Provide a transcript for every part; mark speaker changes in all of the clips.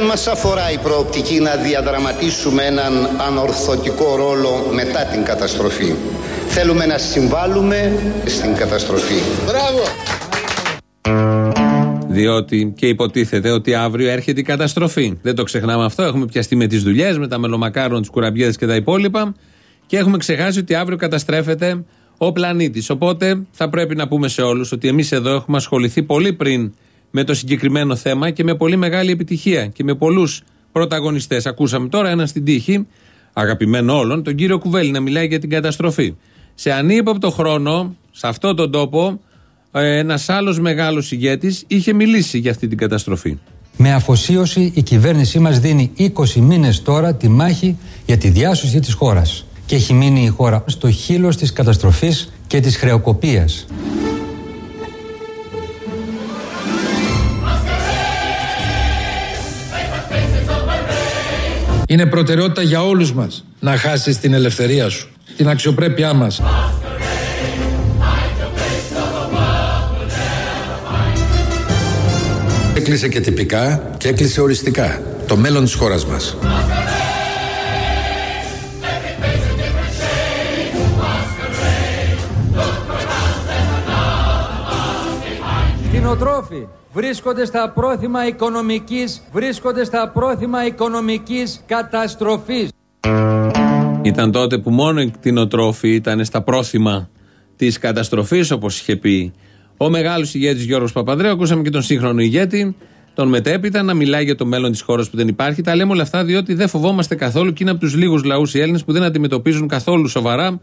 Speaker 1: Δεν μας αφορά η προοπτική να διαδραματίσουμε έναν ανορθωτικό ρόλο μετά την καταστροφή. Θέλουμε να συμβάλλουμε στην καταστροφή.
Speaker 2: Μπράβο!
Speaker 3: Διότι και υποτίθεται ότι αύριο έρχεται η καταστροφή. Δεν το ξεχνάμε αυτό. Έχουμε πιαστεί με τις δουλειές, με τα μελομακάρων, τις κουραμπιέδες και τα υπόλοιπα. Και έχουμε ξεχάσει ότι αύριο καταστρέφεται ο πλανήτης. Οπότε θα πρέπει να πούμε σε όλους ότι εμείς εδώ έχουμε ασχοληθεί πολύ πριν με το συγκεκριμένο θέμα και με πολύ μεγάλη επιτυχία και με πολλούς πρωταγωνιστές. Ακούσαμε τώρα ένα στην τύχη, αγαπημένο όλων, τον κύριο Κουβέλη να μιλάει για την καταστροφή. Σε ανύποπτο χρόνο, σε αυτόν τον τόπο, ε, ένας άλλος μεγάλος ηγέτης είχε μιλήσει για αυτή την καταστροφή.
Speaker 4: Με αφοσίωση η κυβέρνησή μας δίνει 20 μήνες τώρα τη μάχη για τη διάσωση της χώρας. Και έχει μείνει η χώρα στο χείλος της καταστροφής και της χρεοκοπίας.
Speaker 5: Είναι προτεραιότητα για όλους μας να χάσεις την ελευθερία σου, την αξιοπρέπειά μας.
Speaker 6: Έκλεισε και τυπικά και έκλεισε οριστικά το μέλλον της χώρας μας.
Speaker 4: Κτηνοτρόφοι βρίσκονται στα πρόθυμα οικονομικής, βρίσκονται στα πρόθυμα οικονομικής καταστροφής.
Speaker 3: Ήταν τότε που μόνο οι κτηνοτρόφοι ήταν στα πρόθυμα της καταστροφής, όπως είχε πει ο μεγάλος ηγέτης Γιώργος Παπανδρέου. Ακούσαμε και τον σύγχρονο ηγέτη, τον μετέπειτα, να μιλάει για το μέλλον της χώρας που δεν υπάρχει. Τα λέμε όλα αυτά διότι δεν φοβόμαστε καθόλου και είναι από τους λίγους λαούς οι Έλληνες που δεν αντιμετωπίζουν καθόλου σοβαρά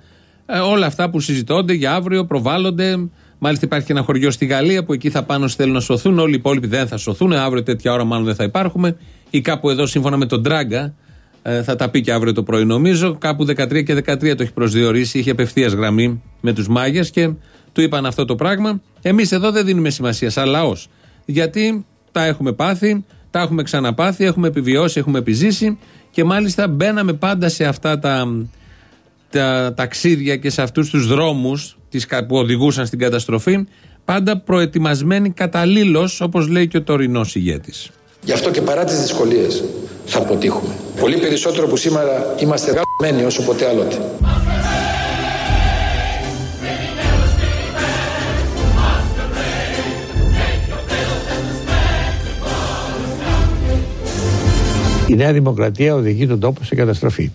Speaker 3: ε, όλα αυτά που συζητώνται για αύριο, προβάλλονται. Μάλιστα υπάρχει και ένα χωριό στη Γαλλία που εκεί θα πάνε θέλουν να σωθούν. Όλοι οι υπόλοιποι δεν θα σωθούν. Αύριο τέτοια ώρα μάλλον δεν θα υπάρχουμε. Ή κάπου εδώ σύμφωνα με τον Τράγκα, ε, θα τα πει και αύριο το πρωί νομίζω. Κάπου 13 και 13 το έχει προσδιορίσει. Είχε απευθείας γραμμή με τους μάγες και του είπαν αυτό το πράγμα. Εμείς εδώ δεν δίνουμε σημασία, σαν λαός. Γιατί τα έχουμε πάθει, τα έχουμε ξαναπάθει, έχουμε επιβιώσει, έχουμε επιζήσει και μάλιστα μπαίναμε πάντα σε αυτά τα, τα ταξίδια και σε αυτούς τους δρόμους που οδηγούσαν στην καταστροφή, πάντα προετοιμασμένοι καταλήλως, όπως λέει και ο τωρινός ηγέτης.
Speaker 6: Γι' αυτό και παρά τις δυσκολίες θα αποτύχουμε. Πολύ περισσότερο που σήμερα είμαστε γαμμένοι όσο ποτέ άλλοτε.
Speaker 7: Η Νέα Δημοκρατία οδηγεί τον τόπο σε καταστροφή.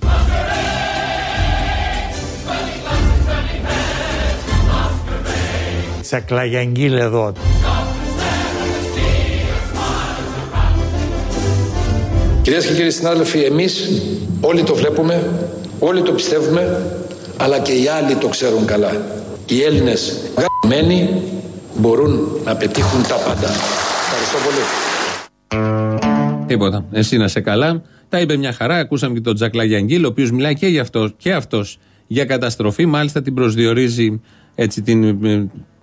Speaker 7: Τσακλαγιαγγίλ εδώ.
Speaker 6: Κυρίες και κύριοι συνάδελφοι, εμείς όλοι το βλέπουμε, όλοι το πιστεύουμε, αλλά και οι άλλοι το ξέρουν καλά. Οι Έλληνες γαμμένοι μπορούν να πετύχουν τα πάντα. Ευχαριστώ πολύ.
Speaker 3: Τίποτα. Εσύ να σε καλά. Τα είπε μια χαρά. Ακούσαμε και τον Τζακ Λαγιαγγίλ, ο οποίος μιλάει και, για αυτός, και αυτός για καταστροφή. Μάλιστα την προσδιορίζει έτσι την.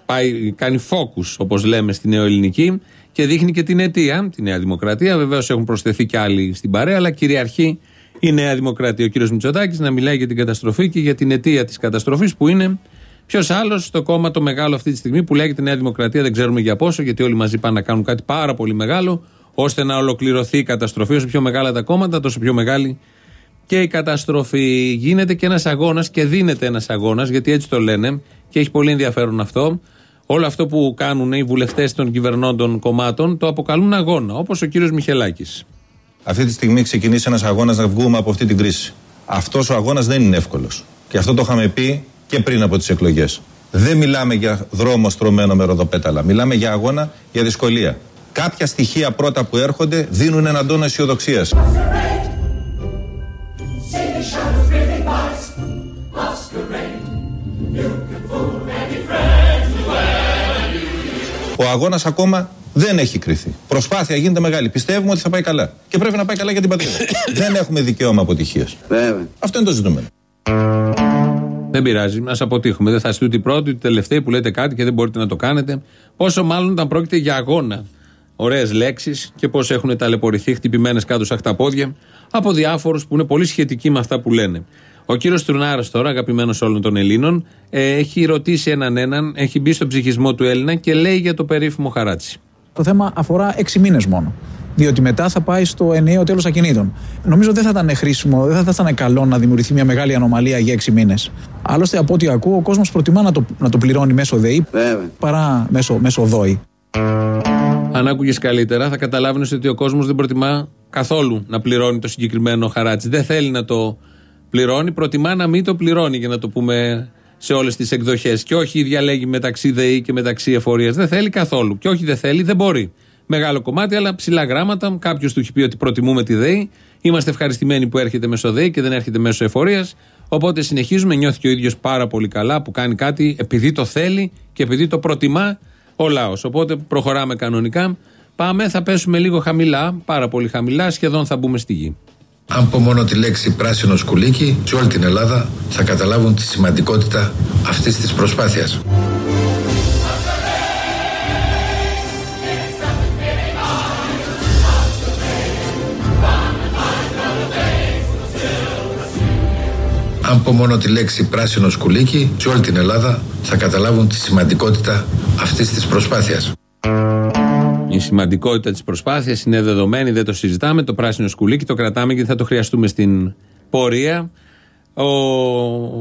Speaker 3: Ε, πάει, κάνει focus, όπως λέμε, στη νεοελληνική και δείχνει και την αιτία, τη Νέα Δημοκρατία. Βεβαίως έχουν προσθεθεί και άλλοι στην παρέα, αλλά κυριαρχεί η Νέα Δημοκρατία. Ο κύριος Μητσοτάκης να μιλάει για την καταστροφή και για την αιτία της καταστροφής που είναι ποιος άλλος στο κόμμα το μεγάλο αυτή τη στιγμή που λέγεται Νέα Δημοκρατία. Δεν ξέρουμε για πόσο, γιατί όλοι μαζί πάνε να κάνουν κάτι πάρα πολύ μεγάλο, ώστε να ολοκληρωθεί η καταστροφή. Όσο πιο μεγάλα τα κόμματα, τόσο πιο μεγάλη και η καταστροφή. Γίνεται και ένας αγώνας και δίνεται ένας αγώνας, γιατί έτσι το λένε και έχει πολύ ενδιαφέρον αυτό. Όλο αυτό που κάνουν οι βουλευτές των κυβερνώντων κομμάτων το αποκαλούν αγώνα, όπως ο κύριος Μιχελάκης.
Speaker 8: Αυτή τη στιγμή ξεκινήσει ένας αγώνας να βγούμε από αυτή την κρίση. Αυτός ο αγώνας δεν είναι εύκολος. Και αυτό το είχαμε πει και πριν από τις εκλογές. Δεν μιλάμε για δρόμο στρωμένο με ροδοπέταλα. Μιλάμε για αγώνα, για δυσκολία. Κάποια στοιχεία πρώτα που έρχονται δίνουν έναν τόνο αισιοδοξίας. Ο αγώνας ακόμα δεν έχει κρυθεί. Προσπάθεια γίνεται μεγάλη. Πιστεύουμε ότι θα πάει καλά. Και πρέπει να πάει καλά για την πατρίδα. δεν έχουμε δικαίωμα αποτυχίας. Αυτό είναι το ζητούμενο.
Speaker 3: Δεν πειράζει, ας αποτύχουμε. Δεν θα είστε ούτε οι πρώτοι, ούτε οι τελευταίοι που λέτε κάτι και δεν μπορείτε να το κάνετε. Πόσο μάλλον όταν πρόκειται για αγώνα. Ωραίες λέξεις και πώς έχουν ταλαιπωρηθεί χτυπημένες κάτω στα χταπόδια από διάφορους που είναι πολύ σχετικοί με αυτά που λένε. Ο κύριος Τρουνάρας, τώρα, αγαπημένος όλων των Ελλήνων, ε, έχει ρωτήσει έναν έναν, έχει μπει στον ψυχισμό του Έλληνα και λέει για το περίφημο χαράτσι.
Speaker 9: Το θέμα αφορά έξι μήνες μόνο.
Speaker 2: Διότι μετά θα πάει στο ενιαίο τέλος ακινήτων. Νομίζω δεν θα ήταν χρήσιμο, δεν θα ήταν καλό να δημιουργηθεί μια μεγάλη ανομαλία για έξι μήνες. Άλλωστε, από ό,τι ακούω, ο κόσμος προτιμά να το, να το πληρώνει μέσω ΔΕΗ παρά μέσω, μέσω ΔΟΗ.
Speaker 3: Αν άκουγες καλύτερα, θα καταλάβαινες ότι ο κόσμος δεν προτιμά καθόλου να πληρώνει το συγκεκριμένο χαράτσι. Δεν θέλει να το πληρώνει, προτιμά να μην το πληρώνει, για να το πούμε σε όλες τις εκδοχές. Και όχι διαλέγει μεταξύ ΔΕΗ και μεταξύ εφορίας. Δεν θέλει καθόλου. Και όχι δεν θέλει, δεν μπορεί. Μεγάλο κομμάτι, αλλά ψηλά γράμματα. Κάποιος του έχει πει ότι προτιμούμε τη ΔΕΗ. Είμαστε ευχαριστημένοι που έρχεται μέσω ΔΕΗ και δεν έρχεται μέσω εφορίας. Οπότε συνεχίζουμε. Νιώθει και ο ίδιος πάρα πολύ καλά που κάνει κάτι επειδή το θέλει και επειδή το προτιμά ο λαός. Οπότε προχωράμε κανονικά. Πάμε, θα πέσουμε λίγο χαμηλά, πάρα πολύ χαμηλά, σχεδόν θα μπούμε στη γη.
Speaker 6: Αν πω μόνο τη λέξη πράσινο σκουλίκι, σε όλη την Ελλάδα θα καταλάβουν τη σημαντικότητα αυτής της προσπάθειας. Αν πω μόνο τη λέξη πράσινο σκουλίκι, σε όλη την Ελλάδα θα καταλάβουν τη σημαντικότητα αυτής της προσπάθειας.
Speaker 3: Η σημαντικότητα της προσπάθειας είναι δεδομένη, δεν το συζητάμε. Το πράσινο σκουλίκι το κρατάμε γιατί θα το χρειαστούμε στην πορεία. Ο...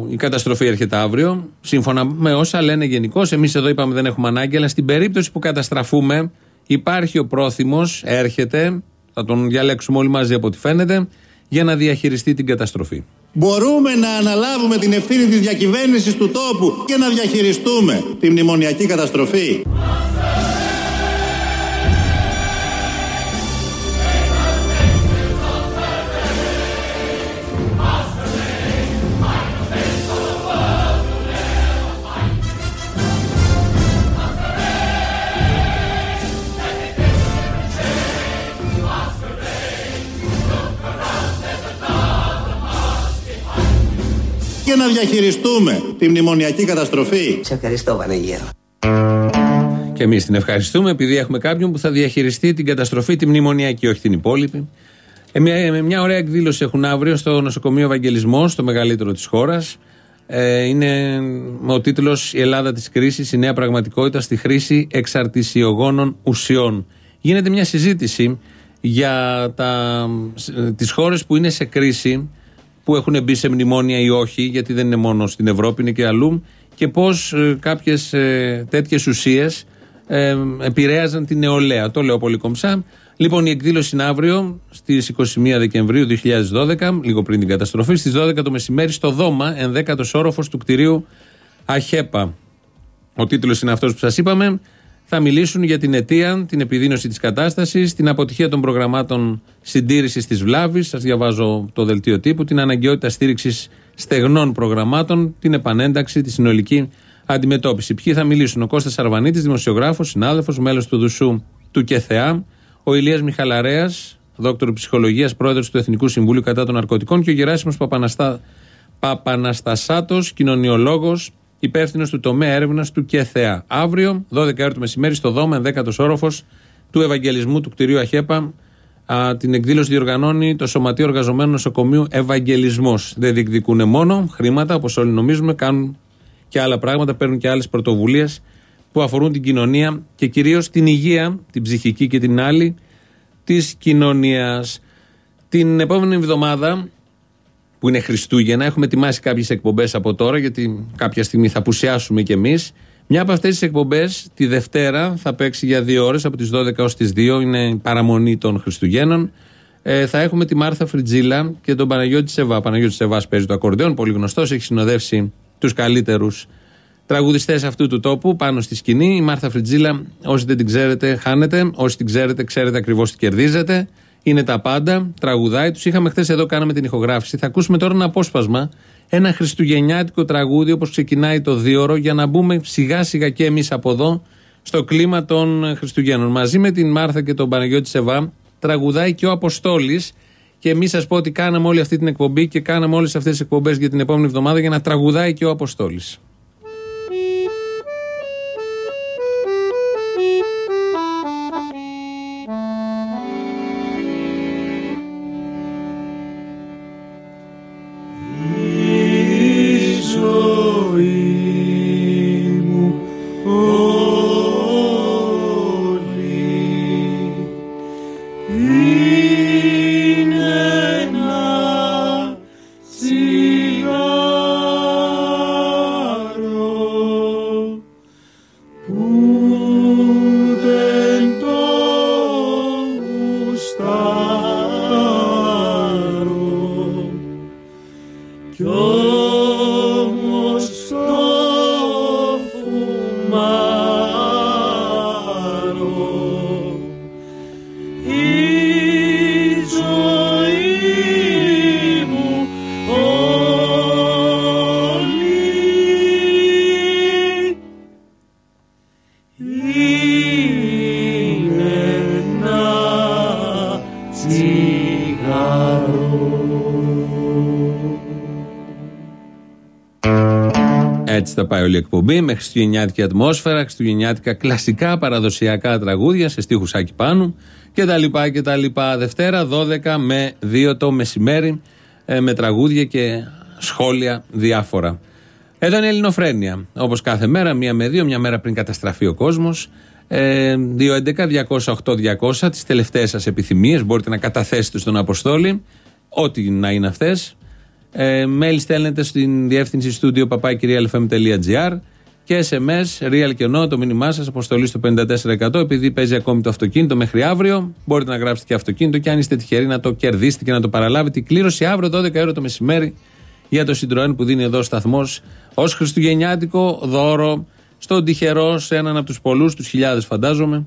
Speaker 3: Η καταστροφή έρχεται αύριο. Σύμφωνα με όσα λένε γενικώς, εμείς εδώ είπαμε δεν έχουμε ανάγκη, αλλά στην περίπτωση που καταστραφούμε, υπάρχει ο πρόθυμος, έρχεται, θα τον διαλέξουμε όλοι μαζί από ό,τι φαίνεται, για να διαχειριστεί την καταστροφή.
Speaker 9: Μπορούμε να αναλάβουμε την ευθύνη της διακυβέρνησης του τόπου και να διαχειριστούμε τη μνημονιακή καταστροφή. Διαχειριστούμε τη μνημονιακή καταστροφή.
Speaker 10: Σε ευχαριστώ Βανεγέρο.
Speaker 3: Και εμείς την ευχαριστούμε επειδή έχουμε κάποιον που θα διαχειριστεί την καταστροφή, τη μνημονιακή, όχι την υπόλοιπη. Ε, μια, μια ωραία εκδήλωση έχουν αύριο στο νοσοκομείο Ευαγγελισμός, το μεγαλύτερο της χώρας. Ε, είναι με ο τίτλος Η Ελλάδα της κρίσης, η νέα πραγματικότητα στη χρήση εξαρτησιογόνων ουσιών. Γίνεται μια συζήτηση για τα, τις χώρες που είναι σε κρίση που έχουν μπει σε μνημόνια ή όχι, γιατί δεν είναι μόνο στην Ευρώπη, είναι και αλλού, και πώς ε, κάποιες ε, τέτοιες ουσίες ε, επηρέαζαν την νεολαία. Το λέω πολύ κομψά. Λοιπόν, η εκδήλωση είναι αύριο στις 21 Δεκεμβρίου 2012, λίγο πριν την καταστροφή, στις 12 το μεσημέρι στο Δώμα, 11ο όροφος του κτηρίου Αχέπα. Ο τίτλος είναι αυτός που σας είπαμε θα μιλήσουν για την αιτία, την επιδείνωση της κατάστασης, την αποτυχία των προγραμμάτων συντήρησης της βλάβης. Σας διαβάζω το δελτίο τύπου, την αναγκαιότητα στήριξης στεγνών προγραμμάτων, την επανένταξη, τη συνολική αντιμετώπιση. Ποιοι θα μιλήσουν, ο Κώστας Αρβανίτης, δημοσιογράφος, συνάδελφος, μέλος του Δουσού του ΚΕΘΕΑ, ο Ηλίας Μιχαλαρέας, δόκτωρο ψυχολογίας, πρόεδρος του Εθνικού Συμβούλου κατά των Ναρκωτικών και ο Γεράσιμος Παπαναστά... Παπαναστασάτος, κοινωνιολόγος, υπεύθυνο του τομέα έρευνας του ΚΕΘΕΑ. Αύριο, 12 το μεσημέρι, στο Δώμα, 11ο όροφος του Ευαγγελισμού του κτηρίου Αχέπα. Α, την εκδήλωση διοργανώνει το Σωματείο Εργαζομένων Νοσοκομείου Ευαγγελισμός. Δεν διεκδικούν μόνο χρήματα, όπως όλοι νομίζουμε, κάνουν και άλλα πράγματα, παίρνουν και άλλες πρωτοβουλίες που αφορούν την κοινωνία και κυρίως την υγεία, την ψυχική και την άλλη της κοινωνίας. Την επόμενη εβδομάδα που είναι Χριστούγεννα. Έχουμε ετοιμάσει κάποιες εκπομπές από τώρα, γιατί κάποια στιγμή θα πουσιάσουμε κι εμείς. Μια από αυτές τις εκπομπές τη Δευτέρα θα παίξει για δύο ώρες, από τις 12 ως τις 2, είναι η παραμονή των Χριστουγέννων. Ε, θα έχουμε τη Μάρθα Φριτζίλα και τον Παναγιώτη Σεβά. Παναγιώτη Σεβάς παίζει το ακορντέον, πολύ γνωστός, έχει συνοδεύσει τους καλύτερους τραγουδιστές αυτού του τόπου πάνω στη σκηνή. Η Μάρθα Φριτζίλα, όσοι δεν την ξέρετε, χάνετε. Όσοι την ξέρετε, ξέρετε ακριβώς τι κερδίζετε είναι τα πάντα, τραγουδάει. Τους είχαμε χθες εδώ, κάναμε την ηχογράφηση. Θα ακούσουμε τώρα ένα απόσπασμα, ένα χριστουγεννιάτικο τραγούδι όπως ξεκινάει το δίωρο, για να μπούμε σιγά σιγά και εμείς από εδώ στο κλίμα των Χριστουγέννων. Μαζί με την Μάρθα και τον Παναγιώτη Σεβά τραγουδάει και ο Αποστόλης. Και εμείς σα πω ότι κάναμε όλη αυτή την εκπομπή και κάναμε όλες αυτές τις εκπομπές για την επόμενη εβδομάδα για να τραγουδάει και ο
Speaker 10: Αποστόλης. Όλη
Speaker 3: η εκπομπή με χριστουγεννιάτικη ατμόσφαιρα, χριστουγεννιάτικα κλασικά παραδοσιακά τραγούδια σε στίχους Άκη Πάνου και τα λοιπά και τα λοιπά. Δευτέρα 12 με 2 το μεσημέρι ε, με τραγούδια και σχόλια διάφορα. Εδώ είναι η Ελληνοφρένεια. Όπως κάθε μέρα, μία με δύο, μια μέρα πριν καταστραφεί ο κόσμος. Ε, 2.11.208.200 τις τελευταίες σας επιθυμίες. Μπορείτε να καταθέσετε στον Αποστόλη, ό,τι να είναι αυτές. Ε, mail στέλνετε στην διεύθυνση στούντιο papakirialfm.gr και SMS, real και no, το μήνυμά σας, αποστολή στο 54%. Επειδή παίζει ακόμη το αυτοκίνητο μέχρι αύριο, μπορείτε να γράψετε και αυτοκίνητο και αν είστε τυχεροί να το κερδίσετε και να το παραλάβετε. Η κλήρωση αύριο 12 ώρα το μεσημέρι για το Citroën που δίνει εδώ ο σταθμός ως Χριστουγεννιάτικο δώρο στον τυχερό, σε έναν από τους πολλούς, τους χιλιάδες φαντάζομαι.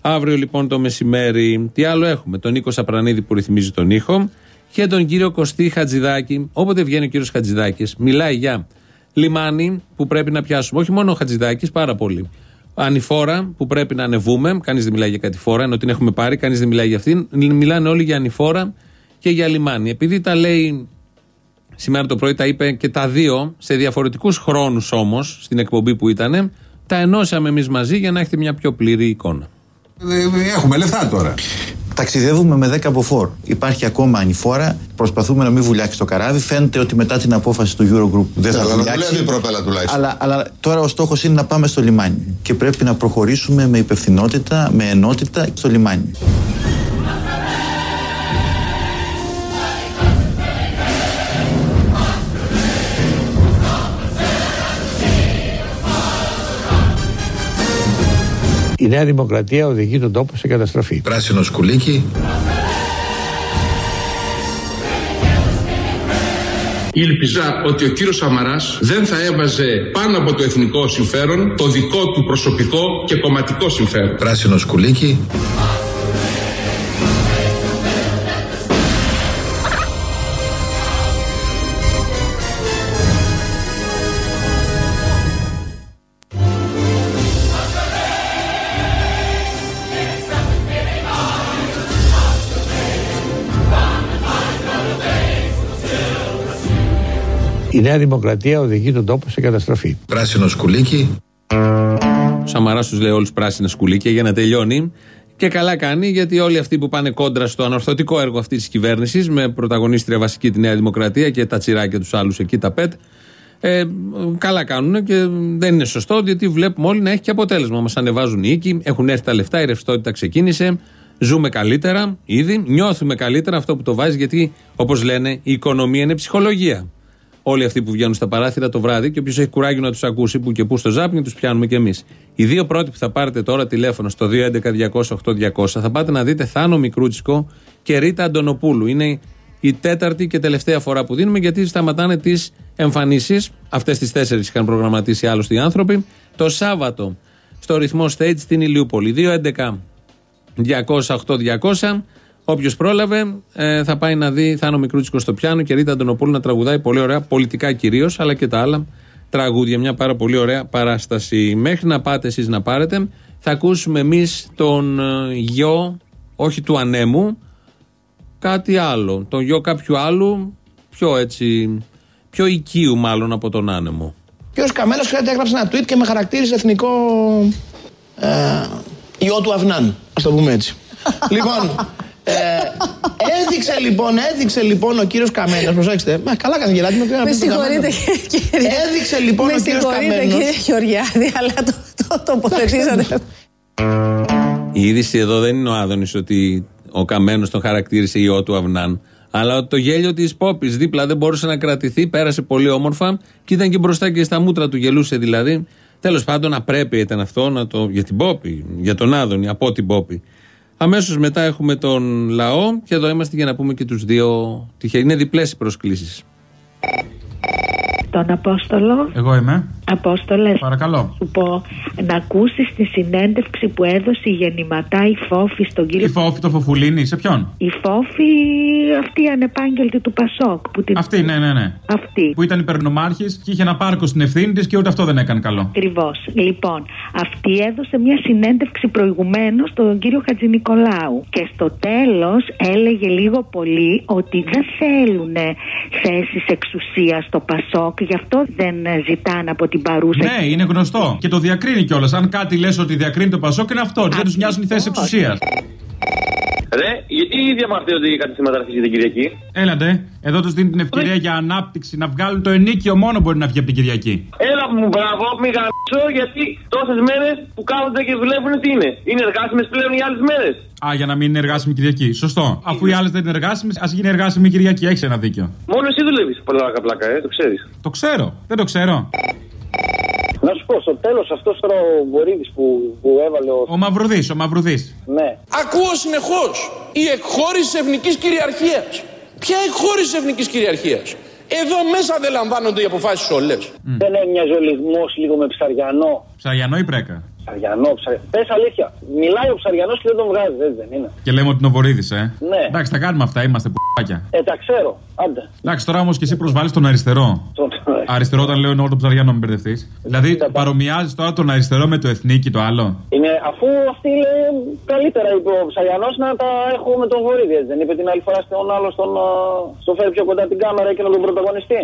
Speaker 3: Αύριο λοιπόν το μεσημέρι, τι άλλο έχουμε; Τον Νίκο Σαπρανίδη που ρυθμίζει τον ήχο και τον κύριο Κωστή Χατζηδάκη. Όποτε βγαίνει ο κύριος Χατζηδάκης, μιλάει για λιμάνι που πρέπει να πιάσουμε. Όχι μόνο ο Χατζηδάκης, πάρα πολύ. Ανηφόρα που πρέπει να ανεβούμε. Κανείς δεν μιλάει για κάτι φόρα, ενώ την έχουμε πάρει, κανείς δεν μιλάει για αυτήν. Μιλάνε όλοι για ανηφόρα και για λιμάνι. Επειδή τα λέει σήμερα το πρωί, τα είπε και τα δύο σε διαφορετικούς χρόνους όμως στην εκπομπή που ήταν, τα ενώσαμε εμείς μαζί για να έχετε μια πιο πλήρη εικόνα.
Speaker 11: Έχουμε λεφτά τώρα.
Speaker 12: Ταξιδεύουμε με 10 μποφόρ. Υπάρχει ακόμα ανηφόρα. Προσπαθούμε να μην βουλιάξει το καράβι. Φαίνεται ότι μετά την απόφαση του Eurogroup δεν θα
Speaker 11: Αλλά να
Speaker 12: βουλιάξει.
Speaker 11: δουλεύει η προπέλα τουλάχιστον.
Speaker 12: Αλλά, αλλά τώρα ο στόχος είναι να πάμε στο λιμάνι. Και πρέπει να προχωρήσουμε με υπευθυνότητα, με ενότητα στο λιμάνι.
Speaker 7: Η Νέα Δημοκρατία οδηγεί τον τόπο σε καταστροφή.
Speaker 6: Πράσινο σκουλίκι.
Speaker 13: Ήλπιζα ότι ο κύριος Σαμαράς δεν θα έβαζε πάνω από το εθνικό συμφέρον το δικό του προσωπικό και κομματικό συμφέρον.
Speaker 6: Πράσινο σκουλίκι.
Speaker 7: Η Νέα Δημοκρατία οδηγεί τον τόπο σε καταστροφή.
Speaker 6: Πράσινο σκουλίκι.
Speaker 3: Ο Σαμαρά του λέει όλους πράσινα σκουλίκια για να τελειώνει. Και καλά κάνει, γιατί όλοι αυτοί που πάνε κόντρα στο ανορθωτικό έργο αυτής της κυβέρνησης, με πρωταγωνίστρια βασική τη Νέα Δημοκρατία και τα τσιράκια τους άλλους εκεί, τα ΠΕΤ, ε, καλά κάνουν και δεν είναι σωστό, γιατί βλέπουμε όλοι να έχει και αποτέλεσμα. Μας ανεβάζουν οι οίκοι, έχουν έρθει τα λεφτά, η ρευστότητα ξεκίνησε, ζούμε καλύτερα ήδη, νιώθουμε καλύτερα αυτό που το βάζεις, γιατί όπως λένε, η οικονομία είναι ψυχολογία. Όλοι αυτοί που βγαίνουν στα παράθυρα το βράδυ και όποιος έχει κουράγιο να τους ακούσει που και που στο ζάπνι, τους πιάνουμε κι εμείς. Οι δύο πρώτοι που θα πάρετε τώρα τηλέφωνο στο 211-200-8200 θα πάτε να δείτε Θάνο Μικρούτσικο και Ρίτα Αντωνοπούλου. Είναι η τέταρτη και τελευταία φορά που δίνουμε γιατί σταματάνε τις εμφανίσεις. Αυτές τις τέσσερις είχαν προγραμματίσει άλλωστε οι άνθρωποι. Το Σάββατο στο ρυθμό stage στην Ηλιούπολη. 211-200-8200. Όποιος πρόλαβε ε, θα πάει να δει Θάνο Μικρούτσικος στο πιάνο και Ρίτα Αντωνοπούλου να τραγουδάει πολύ ωραία, πολιτικά κυρίως, αλλά και τα άλλα τραγούδια. Μια πάρα πολύ ωραία παράσταση. Μέχρι να πάτε εσείς να πάρετε, θα ακούσουμε εμείς τον ε, γιο, όχι του ανέμου, κάτι άλλο. Τον γιο κάποιου άλλου, πιο έτσι, πιο οικείου μάλλον από τον άνεμο.
Speaker 14: Ο κ. Καμένο ξέρετε έγραψε ένα tweet και με χαρακτήρισε εθνικό ε, ιό του Αυνάν, ας το πούμε έτσι. λοιπόν, ε, έδειξε λοιπόν, έδειξε λοιπόν ο κύριος Καμένος, προσέξτε, μα καλά κάνει γελάτη με
Speaker 15: Με συγχωρείτε κύριε.
Speaker 14: Έδειξε λοιπόν
Speaker 15: Με
Speaker 14: ο κύριος
Speaker 15: συγχωρείτε
Speaker 14: Καμένος.
Speaker 15: κύριε Γεωργιάδη, αλλά το, το τοποθετήσατε.
Speaker 3: Η είδηση εδώ δεν είναι ο Άδωνης ότι ο Καμένος τον χαρακτήρισε ιό του Αυνάν. Αλλά ότι το γέλιο της Πόπης δίπλα δεν μπορούσε να κρατηθεί, πέρασε πολύ όμορφα και ήταν και μπροστά και στα μούτρα του, γελούσε δηλαδή. Τέλος πάντων, απρέπεια ήταν αυτό να το, για την Πόπη, για τον Άδωνη, από την Πόπη. Αμέσως μετά έχουμε τον λαό και εδώ είμαστε για να πούμε και τους δύο τυχεροί. Είναι διπλές οι προσκλήσεις.
Speaker 16: τον Απόστολο.
Speaker 17: Εγώ είμαι.
Speaker 16: Απόστολες.
Speaker 17: Παρακαλώ.
Speaker 16: Σου πω να ακούσεις τη συνέντευξη που έδωσε η γεννηματά η Φόφη στον κύριο.
Speaker 17: Η φόφη το φοφουλίνι, σε ποιον;
Speaker 16: Η Φόφη, αυτή η ανεπάγγελτη του Πασόκ. Που την...
Speaker 17: Αυτή, ναι, ναι, ναι.
Speaker 16: Αυτή.
Speaker 17: Που ήταν υπερνομάρχης και είχε ένα πάρκο στην ευθύνη της και ούτε αυτό δεν έκανε καλό.
Speaker 16: Ακριβώς. Λοιπόν, αυτή έδωσε μια συνέντευξη προηγουμένως στον κύριο Χατζηνικολάου. Και στο τέλος έλεγε λίγο πολύ ότι δεν θέλουν θέσεις εξουσίας στο Πασόκ, γι' αυτό δεν ζητάνε από την παρούσα.
Speaker 17: Ναι, είναι γνωστό. Και το διακρίνει κιόλας. Αν κάτι λες ότι διακρίνει το Πασόκ είναι αυτό. ότι Δεν του νοιάζουν οι θέσεις εξουσίας.
Speaker 18: Ρε, γιατί διαμαρτύρονται για κάτι σήμερα αρχίζει την Κυριακή;
Speaker 17: Έλατε, εδώ τους δίνει την ευκαιρία για ανάπτυξη να βγάλουν το ενίκιο μόνο μπορεί να βγει από την Κυριακή.
Speaker 18: Έλα μου, μπράβο, μη γαμίσω γιατί τόσες μέρες που κάθονται και δουλεύουν τι είναι. Είναι εργάσιμες πλέον οι άλλες μέρες.
Speaker 17: Α, για να μην είναι εργάσιμη Κυριακή. Σωστό. Αφού οι άλλες δεν είναι εργάσιμες, ας γίνει εργάσιμη Κυριακή. Έχεις ένα δίκιο.
Speaker 18: Μόνο εσύ δουλεύεις. Πολλά πλάκα, ε, το ξέρεις.
Speaker 17: Το ξέρω. Δεν το ξέρω.
Speaker 19: Να σου πω, στο τέλος αυτός τώρα ο Βορύδης που, που έβαλε ο.
Speaker 17: Ο Μαυρουδής, ο Μαυρουδής.
Speaker 19: Ναι.
Speaker 14: Ακούω συνεχώς η εκχώρηση εθνικής κυριαρχίας. Ποια εκχώρηση εθνικής κυριαρχίας; Εδώ μέσα δεν λαμβάνονται οι αποφάσεις όλες.
Speaker 19: Δεν έμοιαζε ο λιγμός λίγο με ψαριανό.
Speaker 17: Ψαριανό ή πρέκα;
Speaker 19: Ψαριανό, ψαριανό. Πες αλήθεια. Μιλάει ο ψαριανός και δεν τον βγάζει, έτσι δεν είναι.
Speaker 17: Και λέμε ότι είναι ο Βορύδης, ε.
Speaker 19: Ναι.
Speaker 17: Εντάξει, τα κάνουμε αυτά, είμαστε πουκάκια.
Speaker 19: Ε, τα ξέρω. Άντε.
Speaker 17: Εντάξει, τώρα όμως και εσύ προσβάλλεις τον αριστερό. Αριστερό όταν λέω εννοώ τον ψαριανό, μην μπερδευτείς. Δηλαδή, παρομοιάζεις τώρα τον αριστερό με το εθνίκι το άλλο;
Speaker 19: Είναι, αφού αυτή λέει καλύτερα είπε ο ψαριανός να τα έχω με τον Βορύδη, έτσι δεν είπε την άλλη φορά στον άλλο στον, α, στο φέρει πιο κοντά την κάμερα και να τον πρωταγωνιστεί.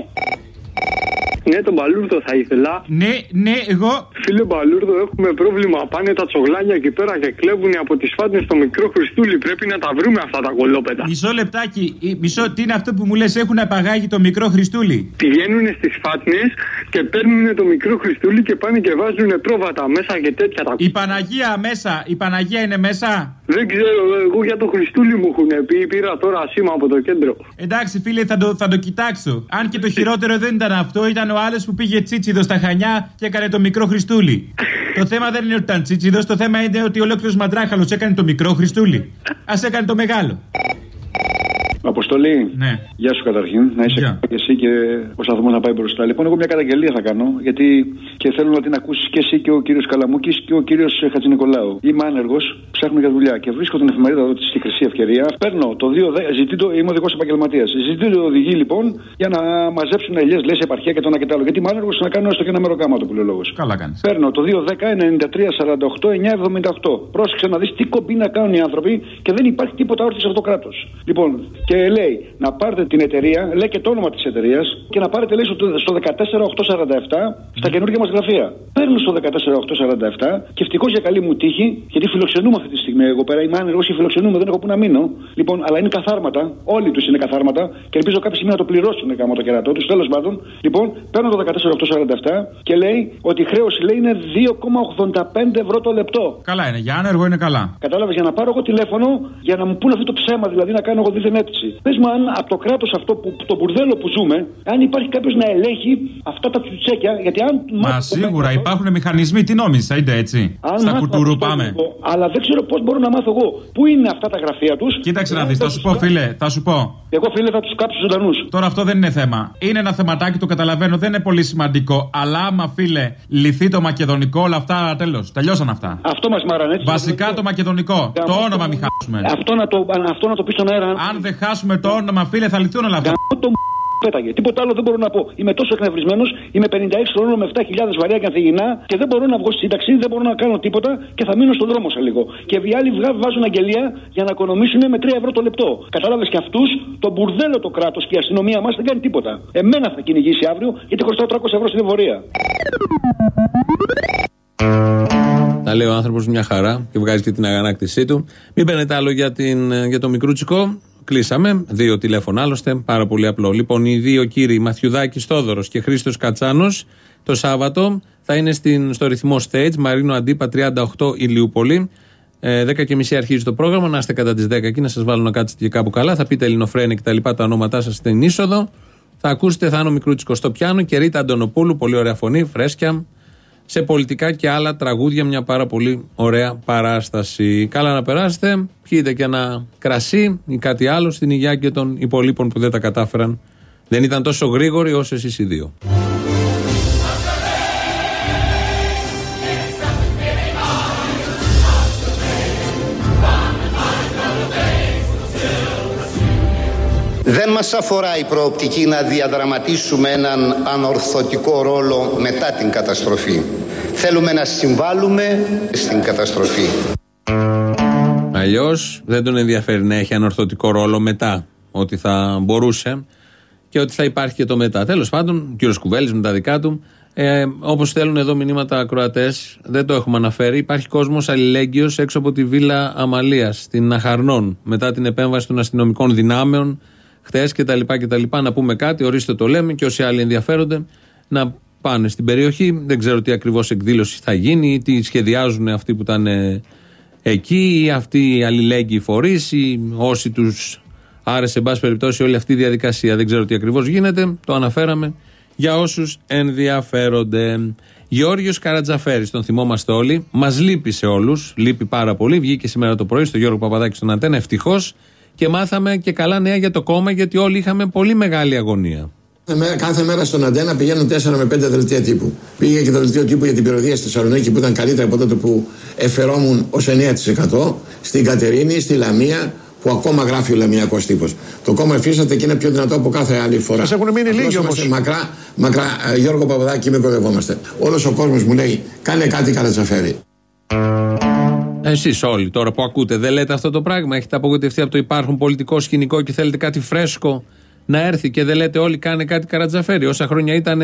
Speaker 20: Ναι, τον Μπαλούρδο θα ήθελα.
Speaker 17: Ναι, ναι, εγώ.
Speaker 20: Φίλε Μπαλούρδο, έχουμε πρόβλημα. Πάνε τα τσογλάνια εκεί πέρα και κλέβουν από τις φάτνες στο μικρό Χριστούλη. Πρέπει να τα βρούμε αυτά τα κολόπεδα.
Speaker 17: Μισό λεπτάκι, η- μισό, τι είναι αυτό που μου λες, έχουν απαγάγει το μικρό Χριστούλη;
Speaker 20: Πηγαίνουν στις φάτνες και παίρνουν το μικρό Χριστούλη και πάνε και βάζουν πρόβατα μέσα και τέτοια τα
Speaker 17: Η Παναγία μέσα, η Παναγία είναι μέσα;
Speaker 20: Δεν ξέρω, εγώ για το Χριστούλη μου έχουν πει. Πήρα τώρα σήμα από το κέντρο.
Speaker 17: Εντάξει, φίλε, θα το, θα το κοιτάξω. Αν και το χειρότερο δεν ήταν αυτό, ήταν ο άλλος που πήγε τσίτσιδος στα χανιά και έκανε το μικρό Χριστούλη. το θέμα δεν είναι ότι ήταν τσίτσιδος, το θέμα είναι ότι ολόκληρος μαντράχαλος έκανε το μικρό Χριστούλη. Α έκανε το μεγάλο.
Speaker 21: Αποστολή.
Speaker 17: Ναι.
Speaker 21: Γεια σου καταρχήν. Να είσαι καλά και εσύ και ο σταθμός να πάει μπροστά. Λοιπόν, εγώ μια καταγγελία θα κάνω, γιατί και θέλω να την ακούσεις και εσύ και ο κύριος Καλαμούκης και ο κύριος Χατζηνικολάου. Είμαι άνεργος, ψάχνω για δουλειά και βρίσκω την εφημερίδα εδώ στη Χρυσή Ευκαιρία. Παίρνω το 2, ζητήτω, είμαι οδικό επαγγελματίας. Ζητήτω οδηγεί λοιπόν για να μαζέψουν ελιές, λες, επαρχία και το ένα και το άλλο. Γιατί είμαι άνεργος να κάνω έστω και ένα μεροκάματο που λέει ο λόγος.
Speaker 17: Καλά κάνεις.
Speaker 21: Παίρνω το 2-10-93-48-978. Πρόσεξε να δεις τι κομπή να κάνουν οι άνθρωποι και δεν υπάρχει τίποτα όρθιος σε αυτό το κράτος. Λοιπόν, και λέει να πάρετε την εταιρεία, λέει και το όνομα της εταιρείας και να πάρετε λέει στο, στο 14847 στα καινούργια μας γραφεία. Παίρνω στο 14847 και ευτυχώς για καλή μου τύχη, γιατί φιλοξενούμε αυτή τη στιγμή εγώ πέρα. Είμαι άνεργος και φιλοξενούμε, δεν έχω που να μείνω. Λοιπόν, αλλά είναι καθάρματα, όλοι τους είναι καθάρματα και ελπίζω κάποια στιγμή να το πληρώσουν γάμο το κερατό τους. Τέλος πάντων, λοιπόν, παίρνω το 14847 και λέει ότι η χρέωση λέει είναι 2,85 ευρώ το λεπτό.
Speaker 17: Καλά είναι, για άνεργο είναι καλά.
Speaker 21: Κατάλαβες για να πάρω εγώ τηλέφωνο για να μου πούνε αυτό το ψέμα, δηλαδή να κάνω εγώ δίθεν αίτηση. Πες μου αν από το κράτος αυτό, που, το μπουρδέλο που ζούμε, αν υπάρχει κάποιος να ελέγχει αυτά τα τσουτσέκια, γιατί αν.
Speaker 17: Μα σίγουρα υπάρχουν μηχανισμοί, τι νόμιζα, είτε έτσι.
Speaker 21: Αν
Speaker 17: Στα
Speaker 21: μάθω
Speaker 17: κουτουρού
Speaker 21: αυτό,
Speaker 17: πάμε.
Speaker 21: εγώ, Αλλά δεν ξέρω πώς μπορώ να μάθω εγώ. Πού είναι αυτά τα γραφεία τους;
Speaker 17: Κοίταξε να δεις, θα σου πω, φίλε, θα σου πω.
Speaker 21: Εγώ φίλε θα τους κάψω ζωντανούς.
Speaker 17: Τώρα αυτό δεν είναι θέμα. Είναι ένα θεματάκι, το καταλαβαίνω, δεν είναι πολύ σημαντικό. Αλλά άμα φίλε λυθεί το μακεδονικό, όλα αυτά τέλος. Τελειώσαν αυτά.
Speaker 21: Αυτό μας μάρανε έτσι.
Speaker 17: Βασικά το μακεδονικό. Το όνομα μην χάσουμε.
Speaker 21: Αυτό να το, αυτό να το πεις στον αέρα.
Speaker 17: Αν δεν χάσουμε το όνομα, φίλε, θα λυθούν όλα αυτά.
Speaker 21: το πέταγε. Τίποτα άλλο δεν μπορώ να πω. Είμαι τόσο εκνευρισμένος, είμαι 56 χρονών με 7.000 βαριά καθηγηνά και δεν μπορώ να βγω στη σύνταξη, δεν μπορώ να κάνω τίποτα και θα μείνω στον δρόμο σε λίγο. Και οι άλλοι βγα- βάζουν αγγελία για να οικονομήσουν με 3 ευρώ το λεπτό. Κατάλαβες και αυτούς, το μπουρδέλο το κράτος και η αστυνομία μας δεν κάνει τίποτα. Εμένα θα κυνηγήσει αύριο γιατί χρωστάω 300 ευρώ στην εφορία.
Speaker 3: Τα λέει ο άνθρωπος μια χαρά και βγάζει και την αγανάκτησή του. Μην παίρνετε άλλο για, την, για το μικρούτσικο. Κλείσαμε. Δύο τηλέφωνα άλλωστε. Πάρα πολύ απλό. Λοιπόν, οι δύο κύριοι Μαθιουδάκης Στόδωρο και Χρήστος Κατσάνος το Σάββατο θα είναι στην, στο ρυθμό stage Μαρίνο Αντίπα 38 Ηλιούπολη. Ε, 10 και μισή αρχίζει το πρόγραμμα. Να είστε κατά τις 10 εκεί, να σας βάλω να κάτσετε και κάπου καλά. Θα πείτε Ελληνοφρένη και τα λοιπά, τα ονόματά σας στην είσοδο. Θα ακούσετε Θάνο Μικρούτσικο στο πιάνο και Ρίτα Αντωνοπούλου, πολύ ωραία φωνή, φρέσκια σε πολιτικά και άλλα τραγούδια. Μια πάρα πολύ ωραία παράσταση. Καλά να περάσετε. Πιείτε και ένα κρασί ή κάτι άλλο στην υγεία και των υπολείπων που δεν τα κατάφεραν. Δεν ήταν τόσο γρήγοροι όσο εσείς οι δύο.
Speaker 22: Δεν μας αφορά η προοπτική να διαδραματίσουμε έναν ανορθωτικό ρόλο μετά την καταστροφή. Θέλουμε να συμβάλλουμε στην καταστροφή.
Speaker 3: Αλλιώς δεν τον ενδιαφέρει να έχει ανορθωτικό ρόλο μετά. Ότι θα μπορούσε και ότι θα υπάρχει και το μετά. Τέλος πάντων, ο κύριος Κουβέλης με τα δικά του. Ε, Όπως στέλνουν εδώ μηνύματα ακροατές, δεν το έχουμε αναφέρει. Υπάρχει κόσμος αλληλέγγυος έξω από τη βίλα Αμαλίας στην Αχαρνών μετά την επέμβαση των αστυνομικών δυνάμεων χτες κτλ. κτλ. Να πούμε κάτι, ορίστε το λέμε και όσοι άλλοι ενδιαφέρονται να πάνε στην περιοχή. Δεν ξέρω τι ακριβώς εκδήλωση θα γίνει, τι σχεδιάζουν αυτοί που ήταν ε, εκεί, ή αυτοί οι αλληλέγγυοι φορείς, ή όσοι τους άρεσε, εν πάση περιπτώσει, όλη αυτή η διαδικασία. Δεν ξέρω τι ακριβώς γίνεται. Το αναφέραμε για όσους ενδιαφέρονται. Γιώργος Καρατζαφέρης, τον θυμόμαστε όλοι. Μας λείπει σε όλους. Λείπει πάρα πολύ. Βγήκε σήμερα το πρωί στο Γιώργο Παπαδάκη στον Αντένα. Ευτυχώς. Και μάθαμε και καλά νέα για το κόμμα, γιατί όλοι είχαμε πολύ μεγάλη αγωνία.
Speaker 23: Κάθε μέρα, κάθε μέρα στον Αντένα πηγαίνουν 4 με 5 δελτία τύπου. Πήγε και το δελτίο τύπου για την περιοδία στη Θεσσαλονίκη που ήταν καλύτερα από τότε που εφερόμουν ως 9%. Στην Κατερίνη, στη Λαμία, που ακόμα γράφει ο Λαμιακός τύπος. Το κόμμα εφίσταται και είναι πιο δυνατό από κάθε άλλη φορά.
Speaker 11: Σας έχουν μείνει
Speaker 23: Απλώς
Speaker 11: λίγοι
Speaker 23: είμαστε
Speaker 11: όμως.
Speaker 23: Μακρά, μακρά, ε, Γιώργο Παπαδάκη, μην κορευόμαστε. Όλος ο κόσμος μου λέει, κάνε κάτι καρατζαφέρι.
Speaker 3: Εσείς όλοι τώρα που ακούτε, δεν λέτε αυτό το πράγμα. Έχετε απογοητευτεί από το υπάρχον πολιτικό σκηνικό και θέλετε κάτι φρέσκο να έρθει και δεν λέτε όλοι κάνε κάτι καρατζαφέρι. Όσα χρόνια ήταν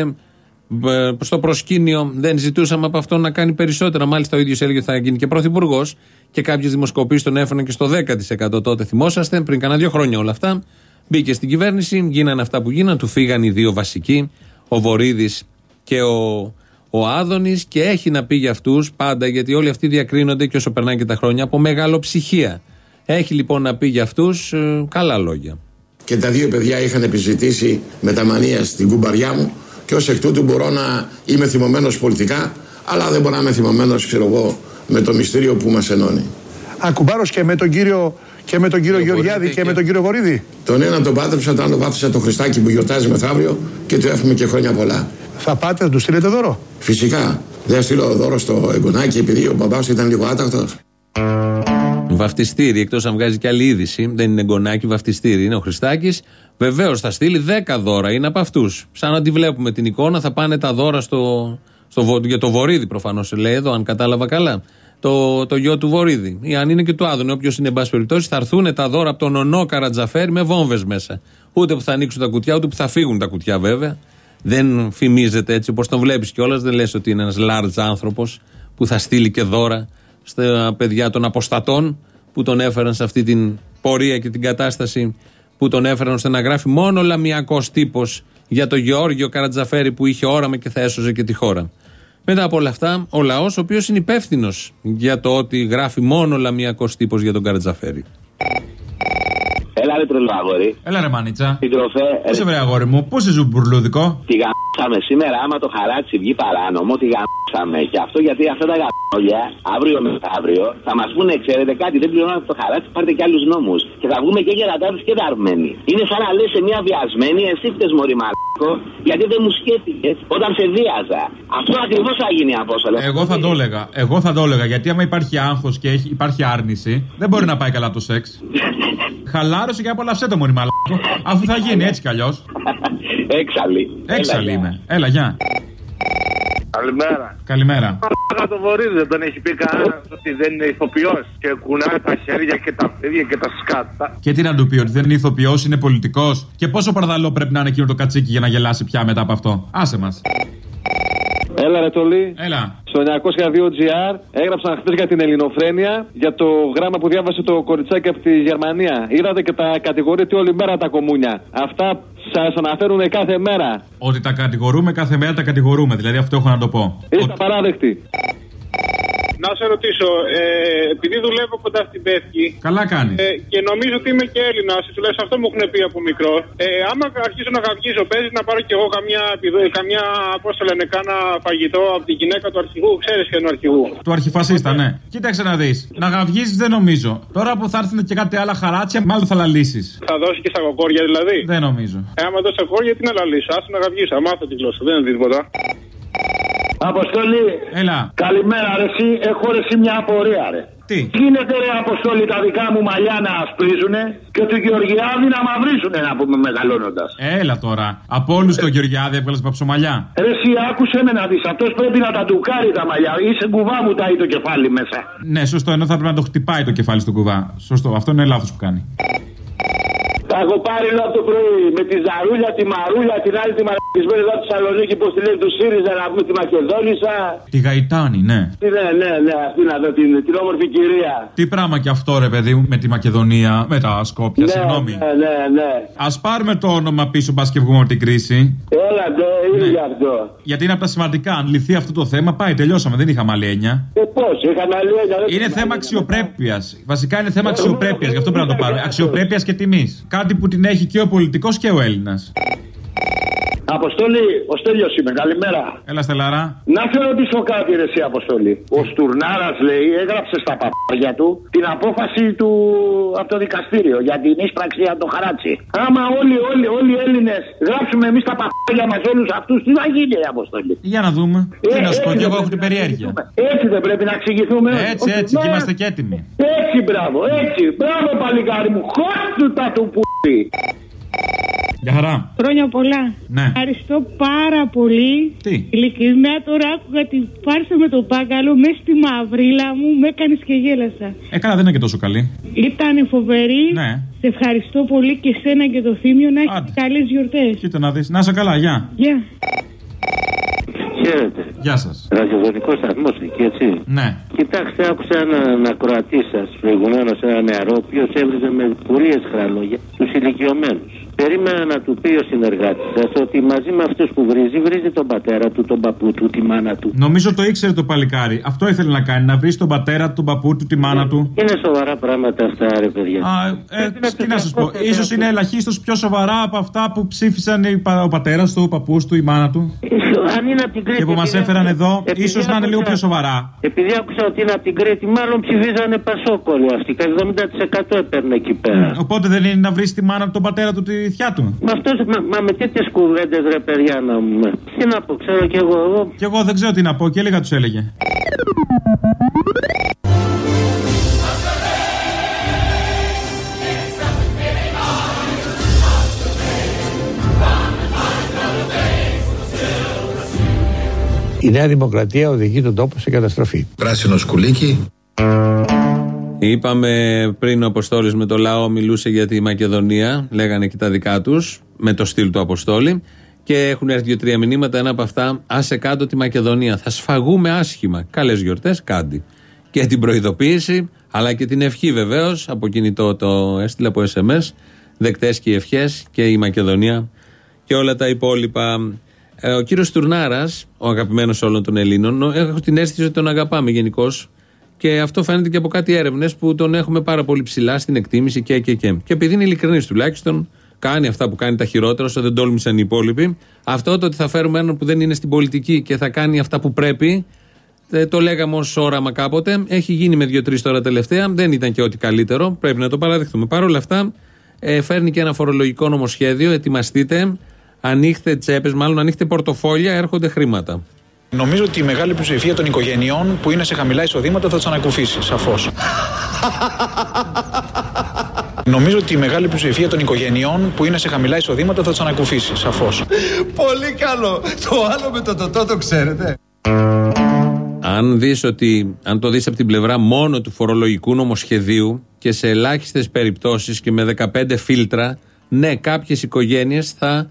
Speaker 3: ε, στο προσκήνιο, δεν ζητούσαμε από αυτό να κάνει περισσότερα. Μάλιστα, ο ίδιος έλεγε ότι θα γίνει και πρωθυπουργός και κάποιες δημοσκοπήσεις τον έφεραν και στο 10% τότε. Θυμόσαστε, πριν κανένα δύο χρόνια όλα αυτά. Μπήκε στην κυβέρνηση, γίνανε αυτά που γίνανε, του φύγαν οι δύο βασικοί, ο Βορύδης και ο, ο Άδωνης, και έχει να πει για αυτούς πάντα, γιατί όλοι αυτοί διακρίνονται και όσο περνάνε και τα χρόνια από μεγαλοψυχία. Έχει λοιπόν να πει για αυτούς καλά λόγια.
Speaker 23: Και τα δύο παιδιά είχαν επιζητήσει με τα μανία στην κουμπαριά μου και ως εκ τούτου μπορώ να είμαι θυμωμένος πολιτικά, αλλά δεν μπορώ να είμαι θυμωμένος, ξέρω εγώ, με το μυστήριο που μας ενώνει.
Speaker 11: Ακουμπάρος και με τον κύριο, και με τον κύριο Γεωργιάδη και με τον κύριο Βορύδη.
Speaker 23: Τον ένα τον πάτρεψα, τον άλλο βάφτισα το Χριστάκι που γιορτάζει μεθαύριο και του εύχομαι και χρόνια πολλά.
Speaker 11: Θα πάτε, θα του στείλετε δώρο;
Speaker 23: Φυσικά. Δεν στείλω δώρο στο εγγονάκι επειδή ο μπαμπά ήταν λίγο άτακτος.
Speaker 3: Βαφτιστήρι, εκτός αν βγάζει και άλλη είδηση, δεν είναι γκονάκι, βαφτιστήρι είναι ο Χριστάκης. Βεβαίως θα στείλει 10 δώρα, είναι από αυτούς. Σαν να τη βλέπουμε την εικόνα, θα πάνε τα δώρα στο, στο, Βο- για το Βορύδι προφανώς λέει εδώ, αν κατάλαβα καλά. Το, το γιο του Βορύδη. Ή αν είναι και του Άδωνη, όποιος είναι εν πάση περιπτώσει, θα έρθουν τα δώρα από τον Ονό Καρατζαφέρη με βόμβες μέσα. Ούτε που θα ανοίξουν τα κουτιά, ούτε που θα φύγουν τα κουτιά βέβαια. Δεν φημίζεται έτσι όπως τον βλέπεις κιόλας. Δεν λες ότι είναι ένας large άνθρωπος που θα στείλει και δώρα στα παιδιά των αποστατών που τον έφεραν σε αυτή την πορεία και την κατάσταση που τον έφεραν ώστε να γράφει μόνο λαμιακός τύπος για τον Γεώργιο Καρατζαφέρη που είχε όραμα και θα έσωζε και τη χώρα. Μετά από όλα αυτά, ο λαός, ο οποίος είναι υπεύθυνος για το ότι γράφει μόνο λαμιακός τύπος για τον Καρατζαφέρη.
Speaker 24: Έλα ρε τρελό αγόρι.
Speaker 17: Έλα ρε μάνιτσα.
Speaker 24: Σύντροφε,
Speaker 17: Πώς είσαι βρε αγόρι μου, πώς είσαι ζουμπουρλούδικο.
Speaker 24: τη γαμψάμε σήμερα. Άμα το χαράτσι βγει παράνομο, τη γαμψάμε. Και αυτό γιατί αυτά τα γαμψόλια, αύριο μεθαύριο, θα μας πούνε, ξέρετε κάτι, δεν πληρώνατε το χαράτσι, πάρτε και άλλους νόμους. Και θα βγούμε και γερατάδε και δαρμένοι. Είναι σαν να λες σε μια βιασμένη, εσύ φταίει μωρή μαλάκο, γιατί δεν μου σκέφτηκες όταν σε βίαζα. Αυτό ακριβώς θα γίνει από όσο λέω.
Speaker 17: Εγώ θα το έλεγα. Εγώ θα το έλεγα. Γιατί άμα υπάρχει άγχος και έχει, υπάρχει άρνηση, δεν μπορεί να πάει καλά το σεξ. Χαλάρωσε και απολαυσέ το μωρή μαλάκο. Αφού θα γίνει έτσι κι αλλιώς.
Speaker 24: Έξαλλη.
Speaker 17: Έξαλλη είμαι. Έλα, γεια.
Speaker 25: Καλημέρα.
Speaker 17: Καλημέρα.
Speaker 25: Μαλάκα το βορείδι δεν τον έχει πει κανένας ότι δεν είναι ηθοποιός και κουνάει τα χέρια και τα πόδια και τα σκάτα.
Speaker 17: Και τι να του πει, ότι δεν είναι ηθοποιός, είναι πολιτικός. Και πόσο παρδαλό πρέπει να είναι εκείνο το κατσίκι για να γελάσει πια μετά από αυτό. Άσε μας.
Speaker 26: Έλα ρε Τολί.
Speaker 17: Έλα.
Speaker 26: Στο 902GR έγραψαν χθες για την ελληνοφρένεια για το γράμμα που διάβασε το κοριτσάκι από τη Γερμανία. Είδατε και τα κατηγορείτε όλη μέρα τα κομμούνια. Αυτά σας αναφέρουν κάθε μέρα.
Speaker 17: Ότι τα κατηγορούμε κάθε μέρα τα κατηγορούμε. Δηλαδή αυτό έχω να το πω.
Speaker 26: Είστε απαράδεκτοι.
Speaker 25: Να σε ρωτήσω, ε, επειδή δουλεύω κοντά στην Πέφκη.
Speaker 17: Καλά κάνεις.
Speaker 25: Ε, και νομίζω ότι είμαι και Έλληνας, τουλάχιστον αυτό μου έχουν πει από μικρό. Ε, άμα αρχίσω να καυγίζω, παίζει να πάρω κι εγώ καμιά, επιδο- καμιά πώς το λένε, κάνα φαγητό από τη γυναίκα του αρχηγού. Ξέρεις ποιο είναι ο αρχηγού.
Speaker 17: Του αρχιφασίστα, ναι. Κοίταξε να δεις. Να γαυγίζει δεν νομίζω. Τώρα που θα έρθουν και κάτι άλλα χαράτσια, μάλλον θα λαλήσεις.
Speaker 25: Θα δώσεις και στα κοκόρια δηλαδή.
Speaker 17: Δεν νομίζω.
Speaker 25: Ε, άμα δώσεις στα κοκόρια, τι να λαλήσω. Άστο να καυγίσω, μάθω τη γλώσσα, δεν είναι τίποτα.
Speaker 27: Αποστολή.
Speaker 17: Έλα.
Speaker 27: Καλημέρα, ρε, εσύ. Έχω ρε, εσύ μια απορία, ρε.
Speaker 3: Τι;
Speaker 28: Γίνεται ρε Αποστόλη τα δικά μου μαλλιά να ασπρίζουνε και του Γεωργιάδη να μαυρίζουνε να πούμε μεγαλώνοντας.
Speaker 17: Έλα τώρα. Από όλους το Γεωργιάδη έβγαλες παψομαλιά.
Speaker 28: Ρε εσύ άκουσε με να δεις, αυτός πρέπει να τα ντουκάρει τα μαλλιά ή σε κουβά μου τάει το κεφάλι μέσα.
Speaker 17: Ναι, σωστό, ενώ θα πρέπει να το χτυπάει το κεφάλι στον κουβά. Σωστό, αυτό είναι λάθος που κάνει.
Speaker 18: Τα έχω πάρει όλο από το πρωί με τη Ζαρούλια, τη Μαρούλια, την άλλη τη μαρακισμένη εδώ από τη Θεσσαλονίκη που τη λέει του ΣΥΡΙΖΑ να πούμε τη Μακεδόνισσα.
Speaker 17: Τη Γαϊτάνη, ναι.
Speaker 18: Τι, Ναι, ναι, ναι, αυτή να δω την, την όμορφη κυρία.
Speaker 17: Τι πράγμα κι αυτό, ρε παιδί μου, με τη Μακεδονία, με τα Σκόπια,
Speaker 18: ναι,
Speaker 17: συγγνώμη.
Speaker 18: Ναι, ναι, ναι.
Speaker 17: Α πάρουμε το όνομα πίσω, μπας και βγούμε από την κρίση.
Speaker 18: Έλα, ντε, είναι γι' αυτό.
Speaker 17: Γιατί είναι από τα σημαντικά. Αν λυθεί αυτό το θέμα, πάει, τελειώσαμε. Δεν είχαμε άλλη έννοια.
Speaker 18: Ε, πώς, είχαμε άλλη έννοια, δεν
Speaker 17: Είναι θέμα αξιοπρέπειας. Βασικά είναι θέμα αξιοπρέπειας, γι' αυτό πρέπει να το πάρουμε. Αξιοπρέπειας και τιμής. Κάτι που την έχει και ο πολιτικός και ο Έλληνας.
Speaker 28: Αποστόλη, ο Στέλιος είμαι, καλημέρα.
Speaker 17: Έλα, Στελάρα.
Speaker 28: Να σε ρωτήσω κάτι, ρε, εσύ, Αποστόλη. Ο Στουρνάρας λέει, έγραψε στα παπάρια του την απόφαση του από το δικαστήριο για την ίσπραξη από το χαράτσι. Άμα όλοι, όλοι, όλοι οι Έλληνες γράψουμε εμείς τα παπάρια μας όλους αυτούς, τι θα γίνει, ρε, Αποστόλη;
Speaker 17: Για να δούμε.
Speaker 28: Ε,
Speaker 17: Τι να σου πω,
Speaker 28: έτσι
Speaker 17: και εγώ
Speaker 28: δεν
Speaker 17: έχω την περιέργεια.
Speaker 28: Έτσι δεν πρέπει να εξηγηθούμε.
Speaker 17: Έτσι,
Speaker 28: Όχι,
Speaker 17: έτσι,
Speaker 28: ναι.
Speaker 17: και είμαστε και έτοιμοι.
Speaker 28: Έτσι, μπράβο, έτσι. Μπράβο, παλικάρι μου. Χώτου τα του που.
Speaker 17: Για χαρά.
Speaker 29: Χρόνια πολλά.
Speaker 17: Ναι.
Speaker 29: Ευχαριστώ πάρα πολύ.
Speaker 17: Τι;
Speaker 29: Ειλικρινά τώρα άκουγα την φάρσα με το πάγκαλο μέσα στη μαυρίλα μου, με έκανες και γέλασα.
Speaker 17: Ε, καλά, δεν είναι και τόσο καλή.
Speaker 29: Ήταν φοβερή.
Speaker 17: Ναι.
Speaker 29: Σε ευχαριστώ πολύ και σένα και το θύμιο να έχετε καλές γιορτές.
Speaker 17: Κοίτα να δεις. Να είσαι καλά, γεια.
Speaker 29: Γεια.
Speaker 30: Χαίρετε.
Speaker 17: Γεια σας.
Speaker 30: Ραδιοφωνικός σταθμός εκεί, έτσι.
Speaker 17: Ναι.
Speaker 30: Κοιτάξτε, άκουσα έναν ακροατή σας προηγουμένως, ένα νεαρό, ο οποίος έβριζε με πολύ έσχρα λόγια τους ηλικιωμένους. Περίμενα να του πει ο συνεργάτης σας ότι μαζί με αυτούς που βρίζει, βρίζει τον πατέρα του, τον παππού του, τη μάνα του.
Speaker 17: Νομίζω το ήξερε το παλικάρι. Αυτό ήθελε να κάνει, να βρει τον πατέρα του, τον παππού του, τη μάνα του.
Speaker 30: Είναι σοβαρά πράγματα αυτά, ρε παιδιά.
Speaker 17: Α, ε, τι να σας πω, ίσως είναι ελαχίστως πιο σοβαρά από αυτά που ψήφισαν οι πα- ο πατέρας του, ο παππούς του, η μάνα του.
Speaker 30: Αν είναι από την Κρήτη.
Speaker 17: Και που μας
Speaker 30: επειδή
Speaker 17: έφεραν
Speaker 30: άκουσα-
Speaker 17: εδώ,
Speaker 30: επειδή
Speaker 17: ίσως να είναι λίγο
Speaker 30: άκουσα-
Speaker 17: πιο σοβαρά.
Speaker 30: Επειδή άκουσα ότι είναι από την Κρήτη, μάλλον ψηφίζανε Πασόκολοι αυτοί. Και 70% έπαιρνε εκεί πέρα.
Speaker 17: Οπότε δεν είναι να βρεις τη μάνα του, τον πατέρα του, τη θιά του.
Speaker 30: Μα, αυτός, μα, μα με τέτοιες κουβέντες ρε παιδιά να μου. Τι να πω, ξέρω κι εγώ. εγώ
Speaker 17: Κι εγώ δεν ξέρω τι να πω και έλεγα τους έλεγε.
Speaker 7: Η Νέα Δημοκρατία οδηγεί τον τόπο σε καταστροφή.
Speaker 31: Πράσινο σκουλίκι.
Speaker 3: Είπαμε πριν ο Αποστόλης με το λαό μιλούσε για τη Μακεδονία. Λέγανε και τα δικά τους με το στυλ του Αποστόλη. Και έχουν έρθει δύο-τρία μηνύματα. Ένα από αυτά, άσε κάτω τη Μακεδονία. Θα σφαγούμε άσχημα. Καλές γιορτές, κάντι. Και την προειδοποίηση, αλλά και την ευχή βεβαίως. Από κινητό το έστειλε από SMS. Δεκτές και οι ευχές και η Μακεδονία και όλα τα υπόλοιπα. Ε, ο κύριος Τουρνάρας, ο αγαπημένος όλων των Ελλήνων, ο- έχω την αίσθηση ότι τον αγαπάμε γενικώς. Και αυτό φαίνεται και από κάτι έρευνες που τον έχουμε πάρα πολύ ψηλά στην εκτίμηση και και και. Και επειδή είναι ειλικρινής τουλάχιστον, κάνει αυτά που κάνει τα χειρότερα, όσο δεν τόλμησαν οι υπόλοιποι. Αυτό το ότι θα φέρουμε έναν που δεν είναι στην πολιτική και θα κάνει αυτά που πρέπει, ε, το λέγαμε ως όραμα κάποτε. Έχει γίνει με δύο-τρεις τώρα τελευταία. Δεν ήταν και ό,τι καλύτερο. Πρέπει να το παραδεχτούμε. Παρ' όλα αυτά, ε, φέρνει και ένα φορολογικό νομοσχέδιο. Ετοιμαστείτε. Ανοίχτε τσέπες, μάλλον ανοίχτε πορτοφόλια, έρχονται χρήματα.
Speaker 11: Νομίζω ότι η μεγάλη πλειοψηφία των οικογενειών που είναι σε χαμηλά εισοδήματα θα τους ανακουφίσει, σαφώς. Νομίζω ότι η μεγάλη πλειοψηφία των οικογενειών που είναι σε χαμηλά εισοδήματα θα τους ανακουφίσει, σαφώς.
Speaker 32: Πολύ καλό. Το άλλο με το τοτό το ξέρετε.
Speaker 3: Αν δεις ότι, αν το δεις από την πλευρά μόνο του φορολογικού νομοσχεδίου και σε ελάχιστες περιπτώσεις και με 15 φίλτρα, ναι, κάποιες οικογένειες θα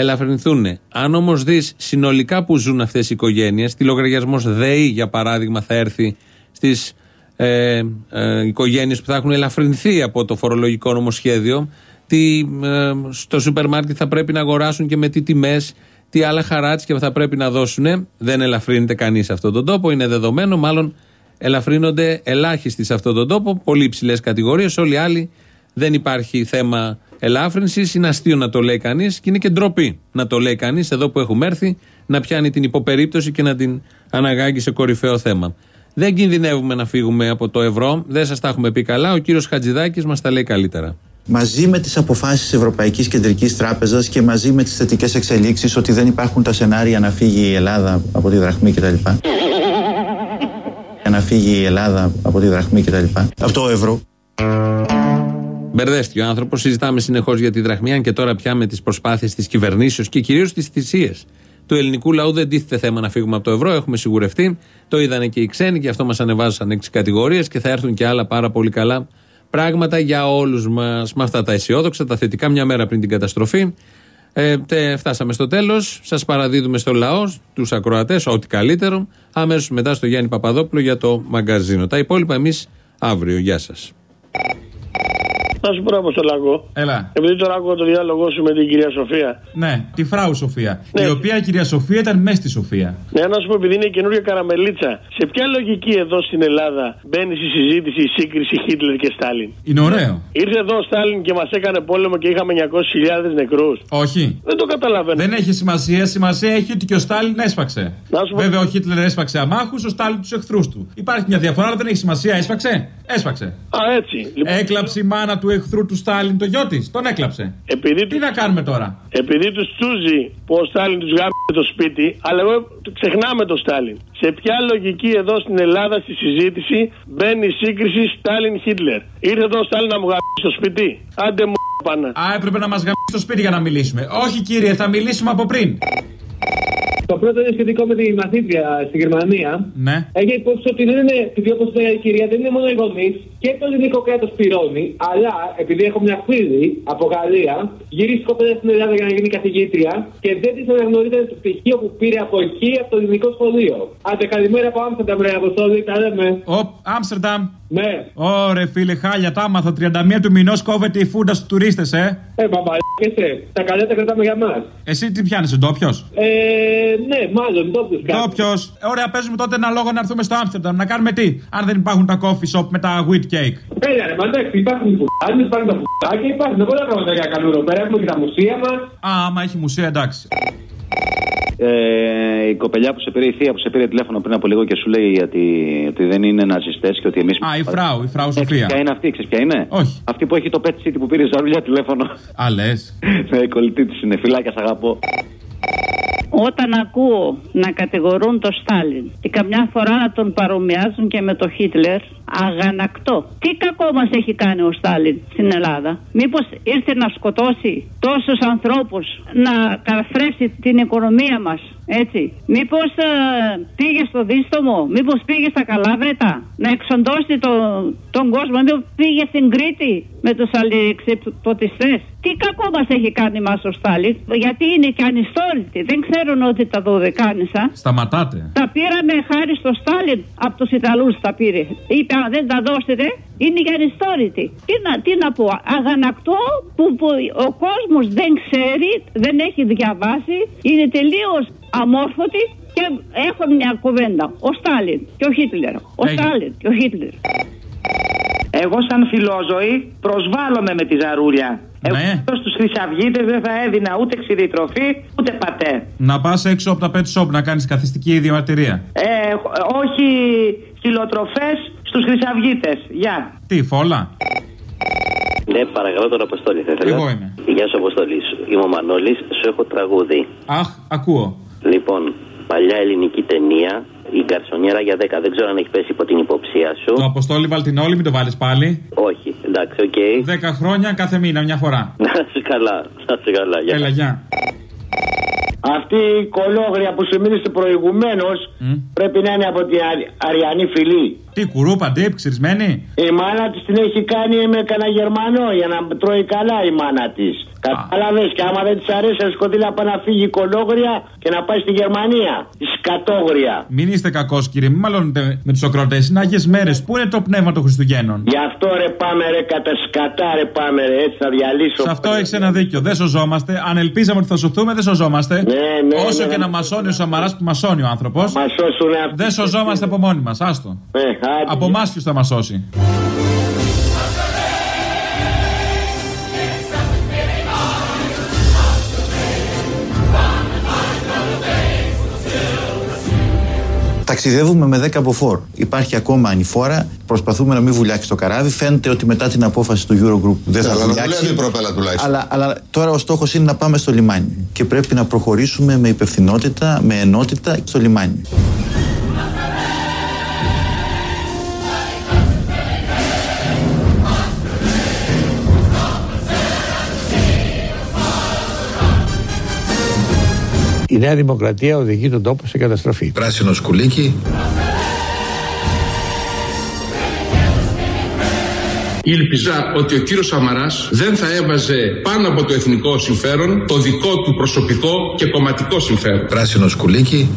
Speaker 3: ελαφρυνθούν. Αν όμως δεις συνολικά που ζουν αυτές οι οικογένειες, τι λογαριασμός ΔΕΗ για παράδειγμα θα έρθει στις ε, ε, οικογένειες που θα έχουν ελαφρυνθεί από το φορολογικό νομοσχέδιο, τι ε, στο σούπερ μάρκετ θα πρέπει να αγοράσουν και με τι τιμές, τι άλλα χαράτσια θα πρέπει να δώσουν. Δεν ελαφρύνεται κανείς σε αυτόν τον τόπο, είναι δεδομένο. Μάλλον ελαφρύνονται ελάχιστοι σε αυτόν τον τόπο, πολύ υψηλές κατηγορίες. Όλοι οι άλλοι δεν υπάρχει θέμα ελάφρυνση. Είναι αστείο να το λέει κανείς και είναι και ντροπή να το λέει κανείς εδώ που έχουμε έρθει να πιάνει την υποπερίπτωση και να την αναγάγει σε κορυφαίο θέμα. Δεν κινδυνεύουμε να φύγουμε από το ευρώ. Δεν σας τα έχουμε πει καλά. Ο κύριος Χατζηδάκης μας τα λέει καλύτερα.
Speaker 12: Μαζί με τις αποφάσεις της Ευρωπαϊκής Κεντρικής Τράπεζας και μαζί με τις θετικές εξελίξεις ότι δεν υπάρχουν τα σενάρια να φύγει η Ελλάδα από τη δραχμή κτλ. για να φύγει η Ελλάδα από τη δραχμή κτλ. Από το ευρώ.
Speaker 3: Μπερδεύτηκε ο άνθρωπος. Συζητάμε συνεχώς για τη δραχμή, αν και τώρα πια με τις προσπάθειες της κυβερνήσεως και κυρίως τις θυσίες του ελληνικού λαού δεν τίθεται θέμα να φύγουμε από το ευρώ. Έχουμε σιγουρευτεί. Το είδανε και οι ξένοι και αυτό μας ανεβάζουν έξι κατηγορίες και θα έρθουν και άλλα πάρα πολύ καλά πράγματα για όλους μας. Με αυτά τα αισιόδοξα, τα θετικά, μια μέρα πριν την καταστροφή. Ε, τε, φτάσαμε στο τέλος. Σας παραδίδουμε στο λαό, τους ακροατές, ό,τι καλύτερο. Αμέσως μετά στο Γιάννη Παπαδόπουλο για το μαγκαζίνο. Τα υπόλοιπα εμείς αύριο. Γεια σας.
Speaker 33: Να σου πω από λαγό.
Speaker 17: Έλα.
Speaker 33: Επειδή τώρα άκουγα το διάλογο σου με την κυρία Σοφία.
Speaker 17: Ναι, τη φράου Σοφία.
Speaker 33: Ναι.
Speaker 17: Η οποία κυρία Σοφία ήταν μέσα στη Σοφία.
Speaker 33: Ναι, να σου πω, επειδή είναι καινούργια καραμελίτσα, σε ποια λογική εδώ στην Ελλάδα μπαίνεις στη συζήτηση η σύγκριση Χίτλερ και Στάλιν;
Speaker 17: Είναι ωραίο.
Speaker 33: Ήρθε εδώ ο Στάλιν και μας έκανε πόλεμο και είχαμε 900.000 νεκρούς.
Speaker 17: Όχι.
Speaker 33: Δεν το καταλαβαίνω.
Speaker 17: Δεν έχει σημασία. Σημασία έχει ότι και ο Στάλιν έσφαξε. Βέβαια, ο Χίτλερ έσφαξε αμάχους, ο Στάλιν τους εχθρούς του. Υπάρχει μια διαφορά, αλλά δεν έχει σημασία. Έσφαξε. Έσφαξε.
Speaker 33: Α, έτσι. Λοιπόν,
Speaker 17: Έκλαψε η μάνα του εχθρού του Στάλιν το γιο της. Τον έκλαψε.
Speaker 33: επειδή
Speaker 17: Τι να κάνουμε τώρα;
Speaker 33: Επειδή τους τσούζει που ο Στάλιν τους γάμισε το σπίτι, αλλά εγώ ξεχνάμε το Στάλιν. Σε ποια λογική εδώ στην Ελλάδα στη συζήτηση μπαίνει η σύγκριση Στάλιν-Χίτλερ. Ήρθε εδώ ο Στάλιν να μου γάμισε το σπίτι; Άντε μου πάνε.
Speaker 17: Α, έπρεπε να μας γαμίσει στο σπίτι για να μιλήσουμε. Όχι, κύριε, θα μιλήσουμε από πριν.
Speaker 31: Το πρώτο είναι σχετικό με τη μαθήτρια στη Γερμανία.
Speaker 17: Ναι.
Speaker 31: Έχει υπόψη ότι δεν είναι, επειδή όπως λέει η κυρία, δεν είναι μόνο οι γονείς και το ελληνικό κράτος πληρώνει, αλλά επειδή έχω μια φίλη από Γαλλία, γύρισε κοπέλα στην Ελλάδα για να γίνει καθηγήτρια και δεν της αναγνωρίζεται το πτυχίο που πήρε από εκεί, από το ελληνικό σχολείο. Άντε, καλημέρα από Άμστερνταμ, ρε Αποστόλη, τα λέμε.
Speaker 17: Οπ, Άμστερνταμ.
Speaker 31: Ναι.
Speaker 17: Ωρε φίλε, χάλια τα άμαθα. 31 του μηνός κόβεται η φούντα στους τουρίστες, ε.
Speaker 31: Ε, μπαμπαλιέσαι. Τα καλά τα κρατάμε για μας.
Speaker 17: Εσύ τι πιάνεις, ντόπιο.
Speaker 31: Ε, ναι, μάλλον ντόπιο
Speaker 17: Ντόπιο. Ωραία, παίζουμε τότε ένα λόγο να έρθουμε στο Άμστερνταμ. Να κάνουμε τι, αν δεν υπάρχουν τα coffee shop με τα wheat cake.
Speaker 31: Έλα, ρε, μα εντάξει, υπάρχουν οι φουντάδε, υπάρχουν τα φουντάκια, υπάρχουν πολλά πράγματα για καλού εδώ πέρα. Έχουμε και τα μουσεία μας.
Speaker 17: Α, άμα έχει μουσεία, εντάξει.
Speaker 34: Ε, η κοπελιά που σε πήρε, η θεία που σε πήρε τηλέφωνο πριν από λίγο και σου λέει ότι, ότι δεν είναι ναζιστές και ότι εμεί.
Speaker 17: Α, η φράου, η φράου Σοφία.
Speaker 34: Ποια είναι αυτή, ξέρεις ποια είναι;
Speaker 17: Όχι.
Speaker 34: Αυτή που έχει το pet city που πήρε ζαρούλια τηλέφωνο.
Speaker 17: Α, λες.
Speaker 34: ναι, η κολλητή της είναι. Φιλάκια, σ' αγαπώ.
Speaker 35: Όταν ακούω να κατηγορούν τον Στάλιν και καμιά φορά να τον παρομοιάζουν και με τον Χίτλερ, αγανακτό. Τι κακό μας έχει κάνει ο Στάλιν στην Ελλάδα. Μήπως ήρθε να σκοτώσει τόσους ανθρώπους, να καταστρέψει την οικονομία μας. Έτσι. Μήπως ε, πήγε στο δίστομο, μήπως πήγε στα Καλάβρετα να εξοντώσει το, τον κόσμο, μήπως πήγε στην Κρήτη με τους αλληλεξιπτωτιστές. Τι κακό μας έχει κάνει μας ο Στάλιν, γιατί είναι και ανιστόρητοι, δεν ξέρουν ότι τα δωδεκάνησα.
Speaker 17: Σταματάτε.
Speaker 35: Τα πήραμε χάρη στο Στάλιν από τους Ιταλούς τα πήρε. Είπε αν δεν τα δώσετε είναι για ανιστόρητοι. Τι να, τι να πω, αγανακτό που, που ο κόσμος δεν ξέρει, δεν έχει διαβάσει, είναι τελείως αμόρφωτοι και έχουν μια κουβέντα. Ο Στάλιν και ο Χίτλερ. Ο
Speaker 36: Έγινε.
Speaker 35: Στάλιν και ο Χίτλερ.
Speaker 36: Εγώ σαν φιλόζωη προσβάλλομαι με τη ζαρούλια. Εγώ στους χρυσαυγίτες δεν θα έδινα ούτε ξηδιτροφή ούτε πατέ.
Speaker 17: Να πας έξω από τα pet shop να κάνεις καθιστική διαμαρτυρία.
Speaker 36: Ε, όχι σκυλοτροφές στους χρυσαυγίτες. Γεια.
Speaker 17: Τι, φόλα;
Speaker 27: Ναι, παρακαλώ τον Αποστόλη. Θα ήθελα.
Speaker 17: Εγώ είμαι.
Speaker 27: Γεια σου, Αποστόλη. Είμαι ο Μανώλης, σου έχω τραγούδι.
Speaker 17: Αχ, ακούω.
Speaker 27: Λοιπόν, παλιά ελληνική ταινία, η Γκαρσονιέρα για 10. Δεν ξέρω αν έχει πέσει υπό την υποψία σου.
Speaker 17: Το Αποστόλη Βαλτινόλη, μην το βάλεις πάλι.
Speaker 27: Όχι, εντάξει, οκ.
Speaker 17: Δέκα χρόνια κάθε μήνα, μια φορά.
Speaker 27: Να είσαι καλά, να είσαι καλά. Γεια.
Speaker 17: Έλα, γεια.
Speaker 28: Αυτή η κολόγρια που σου μίλησε προηγουμένω πρέπει να είναι από την Αρι- Αριανή φυλή.
Speaker 17: Τι κουρούπα, ντύπ, ξυρισμένη.
Speaker 28: Η μάνα της την έχει κάνει με κανένα Γερμανό για να τρώει καλά η μάνα της. Κατάλαβε και άμα δεν της αρέσει, να σκοτείλει να πάει να φύγει η κολόγρια και να πάει στη Γερμανία. Η σκατόγρια.
Speaker 17: Μην είστε κακός, κύριε, μην μαλώνετε με τους ακροτέ. Είναι άγιες μέρες. Πού είναι το πνεύμα των Χριστουγέννων;
Speaker 28: Γι' αυτό ρε πάμε ρε κατά σκατά ρε πάμε ρε έτσι θα διαλύσω.
Speaker 17: Σε αυτό έχεις ένα δίκιο. Δεν σωζόμαστε. Αν ελπίζαμε ότι θα σωθούμε, δεν σωζόμαστε.
Speaker 28: ναι,
Speaker 17: Όσο
Speaker 28: ναι.
Speaker 17: και να μασώνει ο Σαμαράς που μασώνει ο άνθρωπος. Δεν σωζόμαστε από μόνοι μας. Άστο. από εμάς ποιος θα μας σώσει;
Speaker 12: Ταξιδεύουμε με 10 μποφόρ. Υπάρχει ακόμα ανηφόρα. Προσπαθούμε να μην βουλιάξει το καράβι. Φαίνεται ότι μετά την απόφαση του Eurogroup δεν θα
Speaker 37: Ναι, αλλά να
Speaker 12: βουλιάξει.
Speaker 37: δουλεύει η προπέλα τουλάχιστον.
Speaker 12: Αλλά, αλλά τώρα ο στόχος είναι να πάμε στο λιμάνι. Και πρέπει να προχωρήσουμε με υπευθυνότητα, με ενότητα στο λιμάνι.
Speaker 7: Η Νέα Δημοκρατία οδηγεί τον τόπο σε καταστροφή.
Speaker 8: Πράσινο σκουλίκι.
Speaker 38: Ήλπιζα ότι ο κύριος Σαμαράς δεν θα έβαζε πάνω από το εθνικό συμφέρον το δικό του προσωπικό και κομματικό συμφέρον.
Speaker 8: Πράσινο σκουλίκι.